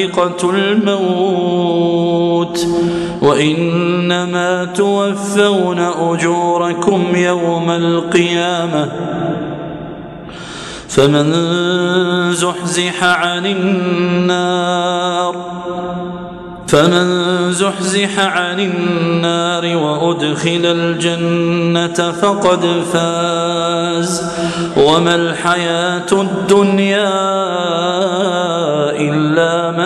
ذائقة الموت وإنما توفون أجوركم يوم القيامة فمن زحزح عن النار فمن زحزح عن النار وأدخل الجنة فقد فاز وما الحياة الدنيا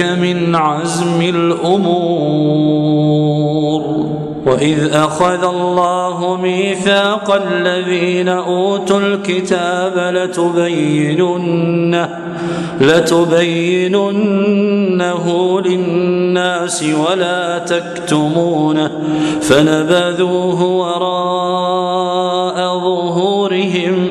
من عزم الأمور. وإذ أخذ الله ميثاق الذين أوتوا الكتاب لتبيننه لتبيننه للناس ولا تكتمونه. فنبذوه وراء ظهورهم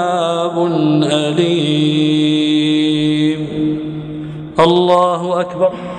عذاب أليم. الله أكبر.